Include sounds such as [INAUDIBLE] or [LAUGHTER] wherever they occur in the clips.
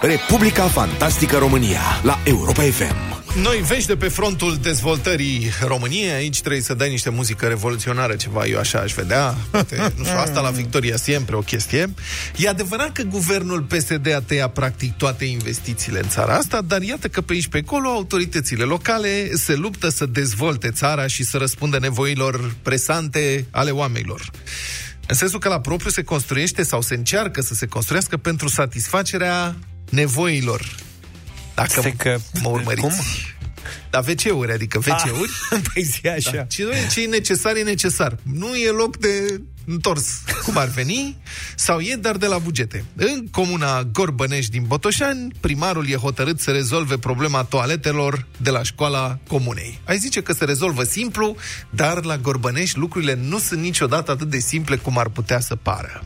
Republica Fantastică România la Europa FM. Noi vești de pe frontul dezvoltării României. Aici trebuie să dai niște muzică revoluționară, ceva, eu așa aș vedea. Poate, [LAUGHS] nu știu, asta la Victoria Siempre o chestie. E adevărat că guvernul PSD a tăiat practic toate investițiile în țara asta, dar iată că pe aici pe acolo autoritățile locale se luptă să dezvolte țara și să răspundă nevoilor presante ale oamenilor. În sensul că la propriu se construiește sau se încearcă să se construiască pentru satisfacerea nevoilor dacă Se că... mă urmăriți. Cum? Da, WC-uri, adică WC-uri. Ah, [LAUGHS] păi zi așa. Da. Ce, ce e necesar, e necesar. Nu e loc de întors, cum ar veni, sau e, dar de la bugete. În comuna Gorbănești din Botoșani, primarul e hotărât să rezolve problema toaletelor de la școala comunei. Ai zice că se rezolvă simplu, dar la Gorbănești lucrurile nu sunt niciodată atât de simple cum ar putea să pară.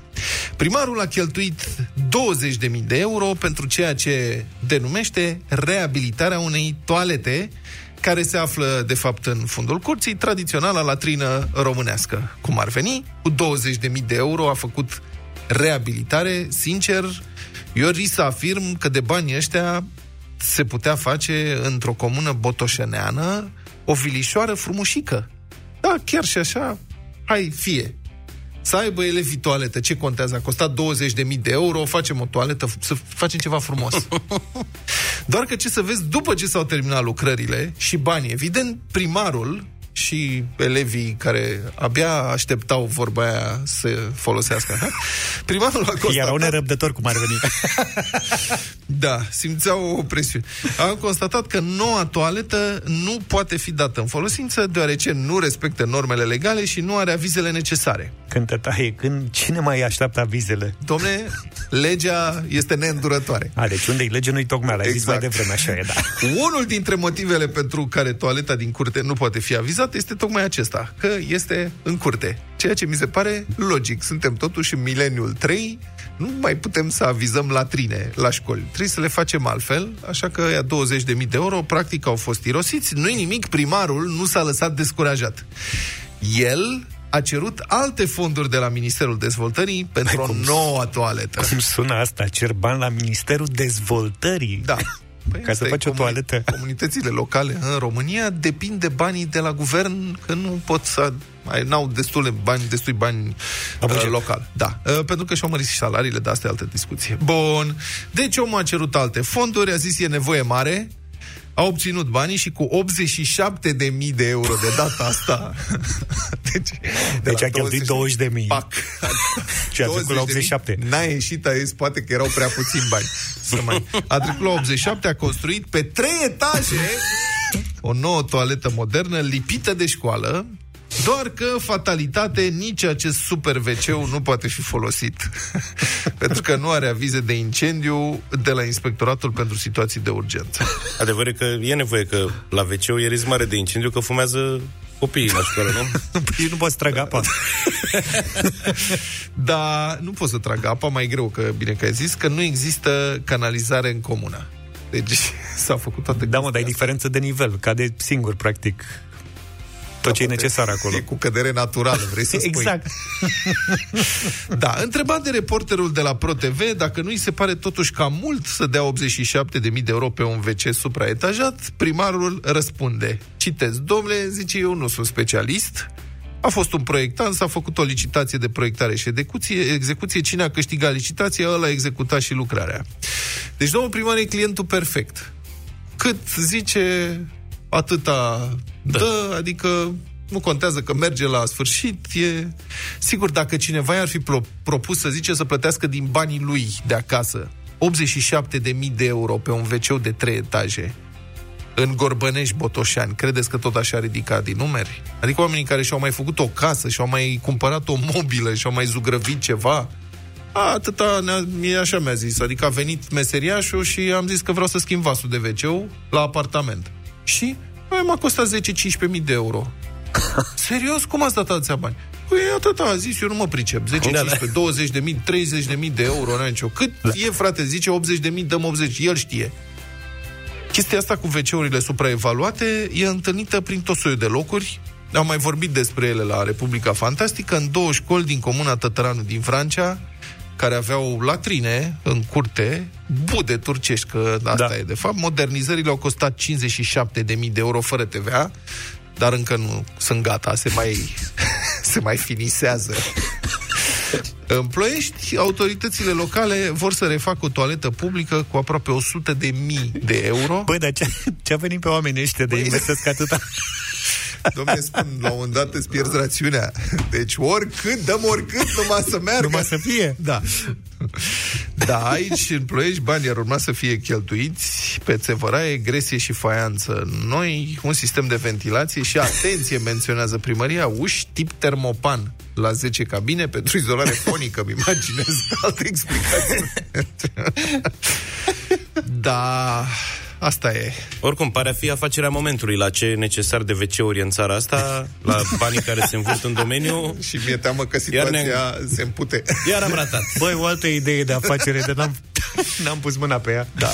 Primarul a cheltuit 20.000 de euro pentru ceea ce denumește reabilitarea unei toalete care se află, de fapt, în fundul curții, tradiționala latrină românească. Cum ar veni, cu 20.000 de euro a făcut reabilitare. Sincer, eu risc să afirm că de banii ăștia se putea face într-o comună botoșeneană o filișoară frumușică. Da, chiar și așa, hai, fie. Să aibă elevii toaletă, ce contează? A costat 20.000 de euro, facem o toaletă, să facem ceva frumos. [LAUGHS] Doar că ce să vezi, după ce s-au terminat lucrările și banii, evident, primarul și elevii care abia așteptau vorba aia să folosească. Ha? Primarul a constatat... Erau nerăbdători cum ar veni. [LAUGHS] Da, simțeau o presiune. Am constatat că noua toaletă nu poate fi dată în folosință, deoarece nu respectă normele legale și nu are avizele necesare. Când te taie, când cine mai așteaptă avizele? Domne, legea este neîndurătoare. A, deci unde-i lege, nu-i tocmai. Ai zis mai Exact. devreme, așa e, da. Unul dintre motivele pentru care toaleta din curte nu poate fi avizată este tocmai acesta, că este în curte. Ceea ce mi se pare logic. Suntem totuși în mileniul 3, nu mai putem să avizăm latrine la școli. Trebuie să le facem altfel, așa că ea 20.000 de euro practic au fost irosiți. Nu-i nimic, primarul nu s-a lăsat descurajat. El a cerut alte fonduri de la Ministerul Dezvoltării pentru o cum- nouă toaletă. Cum sună asta? Cer bani la Ministerul Dezvoltării. Da. Păi Ca să asta e faci o toaletă. Comunitățile locale în România depind de banii de la guvern, că nu pot să mai n-au destule bani, destui bani La buget. uh, local. Da, uh, pentru că și-au mărit și salariile, dar asta e altă discuție. Bun. Deci omul a cerut alte fonduri, a zis e nevoie mare, a obținut banii și cu 87 de mii de euro de data asta. [LAUGHS] deci, de Deci la a cheltuit 20 de mii. Pac. [LAUGHS] Și a trecut la 87. N-a ieșit, a zis, poate că erau prea puțini bani. Să mai... A trecut la 87, a construit pe trei etaje o nouă toaletă modernă lipită de școală, doar că, fatalitate, nici acest super wc nu poate fi folosit. [LAUGHS] Pentru că nu are avize de incendiu de la Inspectoratul pentru Situații de Urgență. Adevărul e că e nevoie că la wc e risc mare de incendiu, că fumează copiii la școală, nu? [LAUGHS] Păi nu poți trag apa. [LAUGHS] Dar nu pot să trag apa, mai greu, că bine că ai zis, că nu există canalizare în comună. Deci s-a făcut toate Da, mă, dar e chestia diferență de nivel. Cade singur, practic. Tot ce e necesar acolo. E cu cădere naturală, vrei să spui. Exact. [LAUGHS] Da, întrebat de reporterul de la ProTV dacă nu îi se pare totuși cam mult să dea 87.000 de euro pe un WC supraetajat, primarul răspunde. Citez, domnule, zice, eu nu sunt specialist, a fost un proiectant, s-a făcut o licitație de proiectare și execuție, execuție. Cine a câștigat licitația, ăla a executat și lucrarea. Deci, domnul primar e clientul perfect. Cât zice, atâta da. dă, adică nu contează că merge la sfârșit, e... Sigur, dacă cineva i-ar fi pro- propus să zice să plătească din banii lui de acasă 87.000 de euro pe un wc de trei etaje în Gorbănești, Botoșani, credeți că tot așa a ridicat din numeri? Adică oamenii care și-au mai făcut o casă, și-au mai cumpărat o mobilă, și-au mai zugrăvit ceva, a, atâta, ne-a, mie așa mi-a zis. Adică a venit meseriașul și am zis că vreau să schimb vasul de wc la apartament. Și aia m-a costat 10-15 mii de euro. [LAUGHS] Serios? Cum ați dat atâția bani? Păi atâta a zis, eu nu mă pricep. 10, Da, da. 15, 20 de mii, 30 de mii de euro, n nicio. Cât da. e, frate? Zice 80 de mii, dăm 80. El știe. Chestia asta cu WC-urile supraevaluate e întâlnită prin tot soiul de locuri. Am mai vorbit despre ele la Republica Fantastică, în două școli din comuna Tătăranu din Francia, care aveau latrine în curte, bude turcești, că asta Da. e de fapt. Modernizările au costat 57.000 de euro fără TVA, dar încă nu sunt gata, se mai, [LAUGHS] se mai finisează. În Ploiești, autoritățile locale vor să refacă o toaletă publică cu aproape 100 de mii de euro. Băi, dar ce, ce a venit pe oamenii ăștia de Băi. investesc [LAUGHS] atâta? Domne, spun, la un moment dat îți pierzi rațiunea. Deci oricât, dăm oricât, numai să meargă. Numai să fie. Da. Da, aici, în Ploiești, banii ar urma să fie cheltuiți pe țevăraie, gresie și faianță noi, un sistem de ventilație și, atenție, menționează primăria, uși tip termopan la 10 cabine pentru izolare fonică, îmi imaginez alte explicații. da, asta e. Oricum, pare a fi afacerea momentului la ce e necesar de WC-uri în țara asta, la banii care se învârt în domeniu. [LAUGHS] Și mi-e teamă că Iar situația se împute. Iar am ratat. Băi, o altă idee de afacere, dar n-am, [LAUGHS] n-am pus mâna pe ea. Da.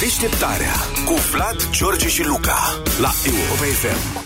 Deșteptarea cu Vlad, George și Luca la Europa FM.